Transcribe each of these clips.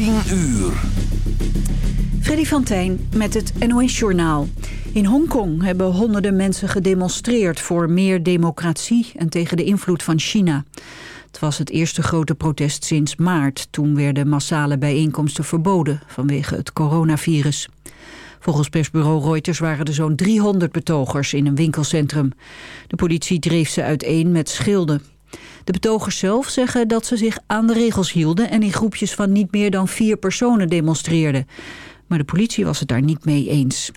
10 uur. Freddy van Tijn met het NOS-journaal. In Hongkong hebben honderden mensen gedemonstreerd voor meer democratie en tegen de invloed van China. Het was het eerste grote protest sinds maart. Toen werden massale bijeenkomsten verboden vanwege het coronavirus. Volgens persbureau Reuters waren er zo'n 300 betogers in een winkelcentrum. De politie dreef ze uiteen met schilden. De betogers zelf zeggen dat ze zich aan de regels hielden... en in groepjes van niet meer dan vier personen demonstreerden. Maar de politie was het daar niet mee eens.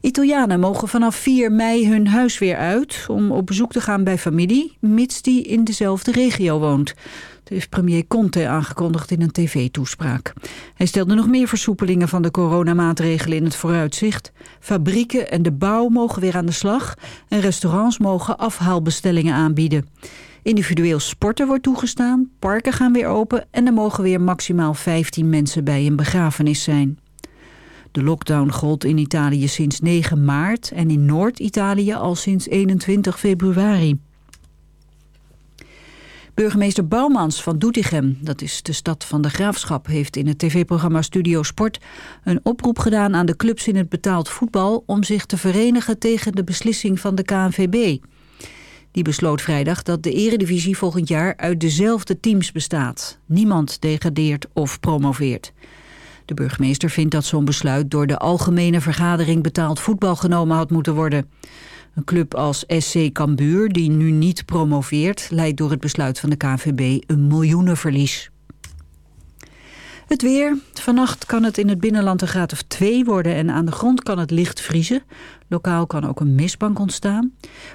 Italianen mogen vanaf 4 mei hun huis weer uit om op bezoek te gaan bij familie, mits die in dezelfde regio woont. Heeft premier Conte aangekondigd in een tv-toespraak. Hij stelde nog meer versoepelingen van de coronamaatregelen in het vooruitzicht. Fabrieken en de bouw mogen weer aan de slag en restaurants mogen afhaalbestellingen aanbieden. Individueel sporten wordt toegestaan, parken gaan weer open en er mogen weer maximaal 15 mensen bij een begrafenis zijn. De lockdown gold in Italië sinds 9 maart en in Noord-Italië al sinds 21 februari. Burgemeester Bouwmans van Doetinchem, dat is de stad van de Graafschap... heeft in het tv-programma Studio Sport een oproep gedaan aan de clubs in het betaald voetbal... om zich te verenigen tegen de beslissing van de KNVB. Die besloot vrijdag dat de eredivisie volgend jaar uit dezelfde teams bestaat. Niemand degradeert of promoveert. De burgemeester vindt dat zo'n besluit door de Algemene Vergadering betaald voetbal genomen had moeten worden. Een club als SC Cambuur, die nu niet promoveert, leidt door het besluit van de KVB een miljoenenverlies. Het weer. Vannacht kan het in het binnenland een graad of 2 worden en aan de grond kan het licht vriezen. Lokaal kan ook een mistbank ontstaan.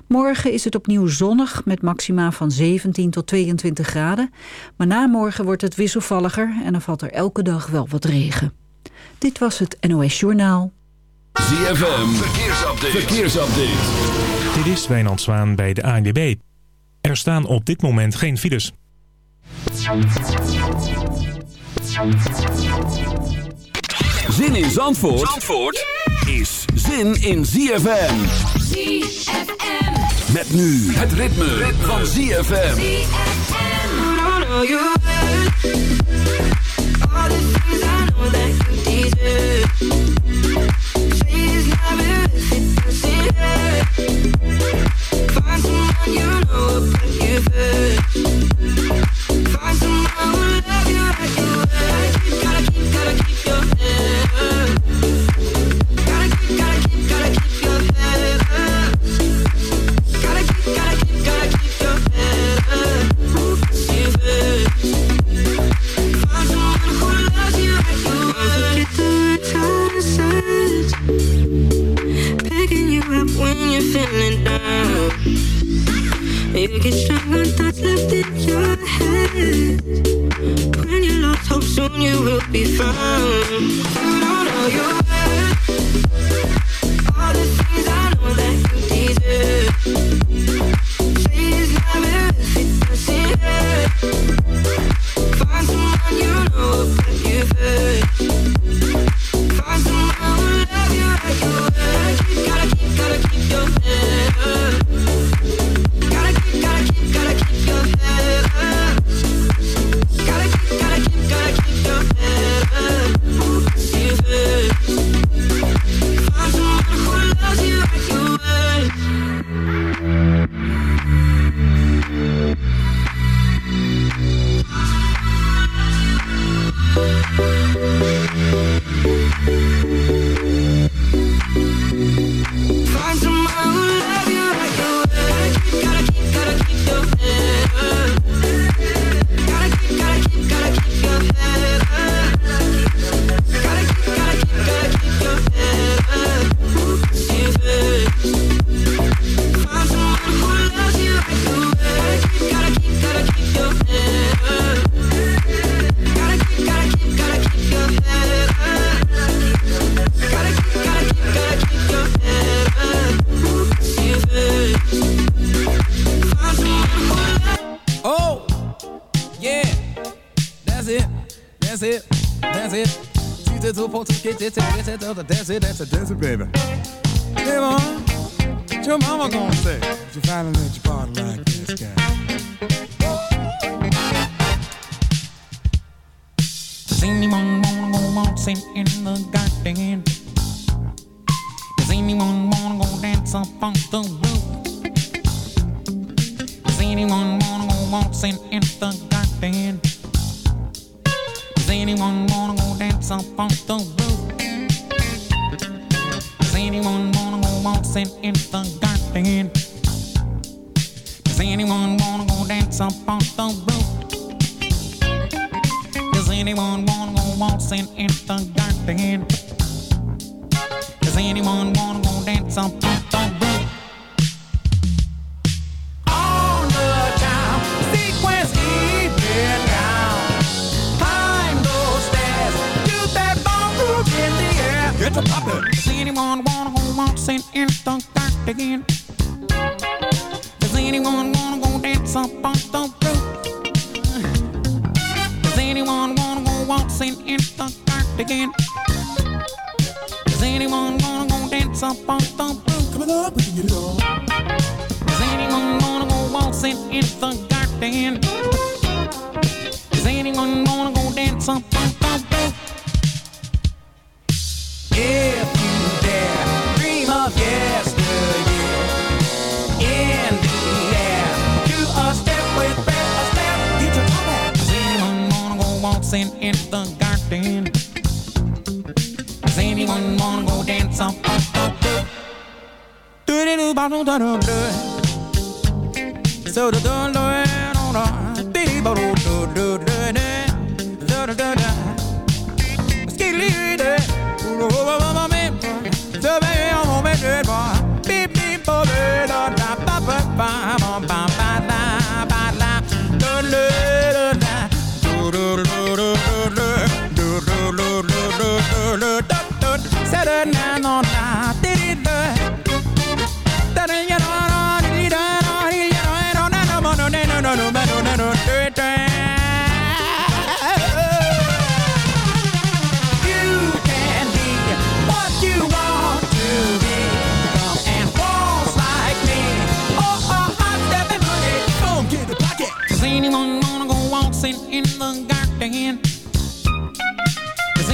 Morgen is het opnieuw zonnig met maxima van 17 tot 22 graden. Maar na morgen wordt het wisselvalliger en dan valt er elke dag wel wat regen. Dit was het NOS Journaal. ZFM, verkeersupdate. verkeersupdate. Dit is Wijnand Zwaan bij de ANWB. Er staan op dit moment geen files. Zin in Zandvoort, Zandvoort is zin in ZFM. ZFM. Met nu het ritme, ritme. van ZFM. Find Find someone who love you like you were. Gotta keep, gotta keep your head feeling. You get left in your head. When you lost hope, soon you will be found. Don't know your. All the things I know that you. To get it, that's it, that's it, that's it, that's it, baby. Hey, mom, your mama gonna say? You finally again. Does anyone wanna go dance up on the roof? Does anyone wanna go waltzing in the dark again? Does anyone wanna go dance up on the roof? Coming up, with you on. Does anyone wanna go waltzing in the garden? Does anyone wanna go dance up dansant. So the don't on a De bottle, do do do do do do do do.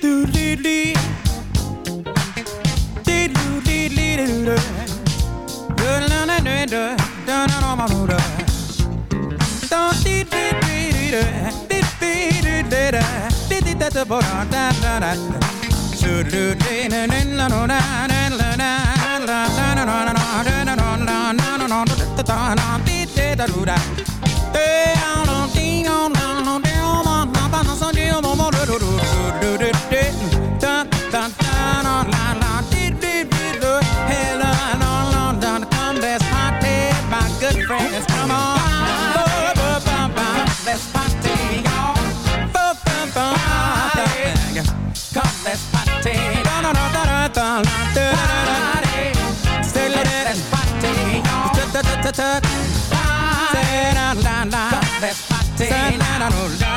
do do do Let's party on. Say, party. na, Party. Say, na, na, na.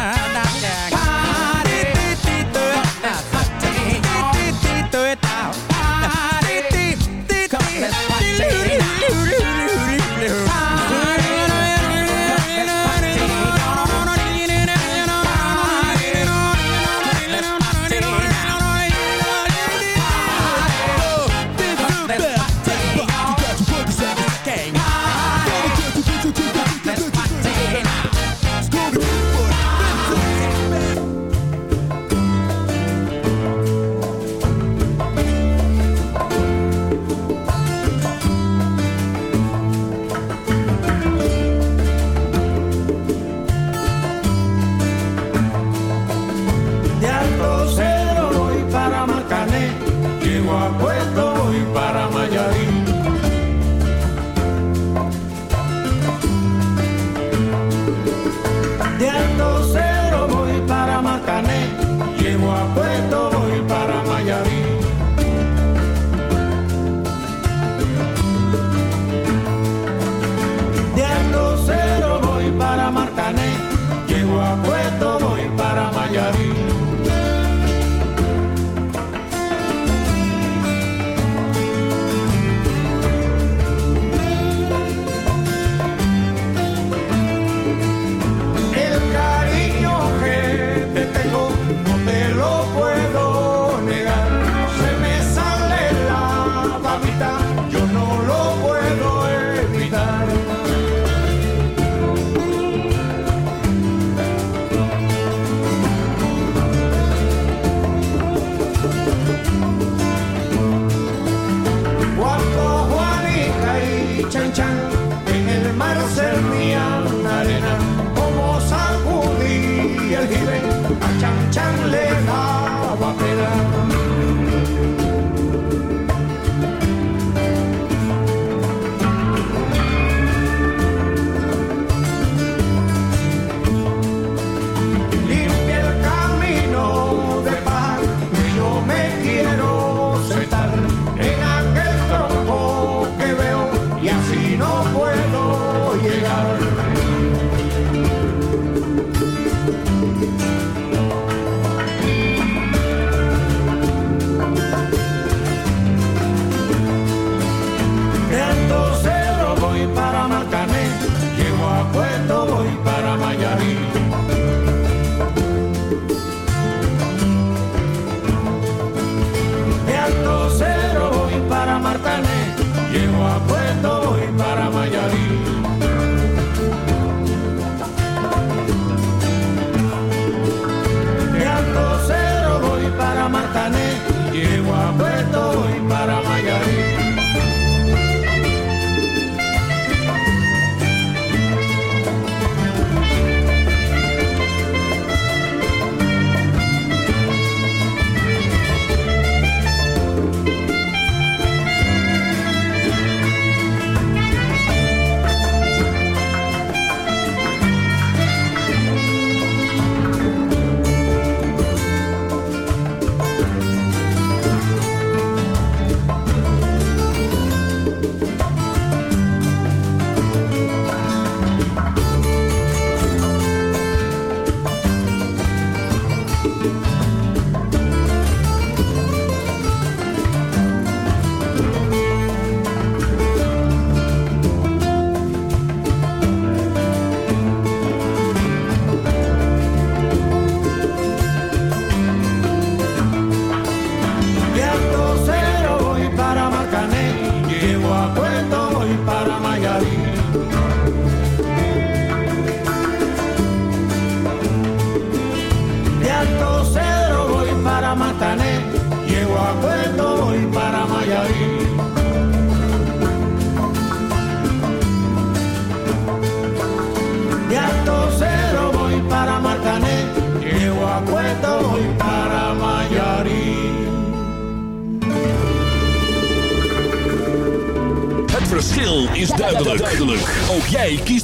chan chan.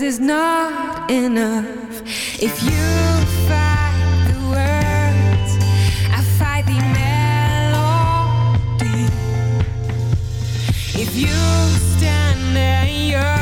is not enough. If you the words, I the melody. If you stand there, you're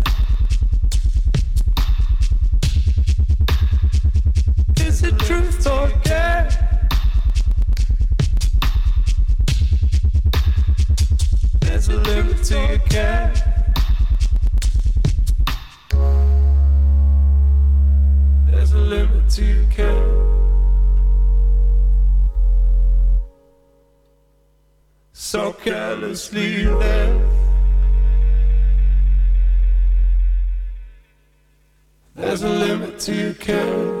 So carelessly there. There's a limit to care.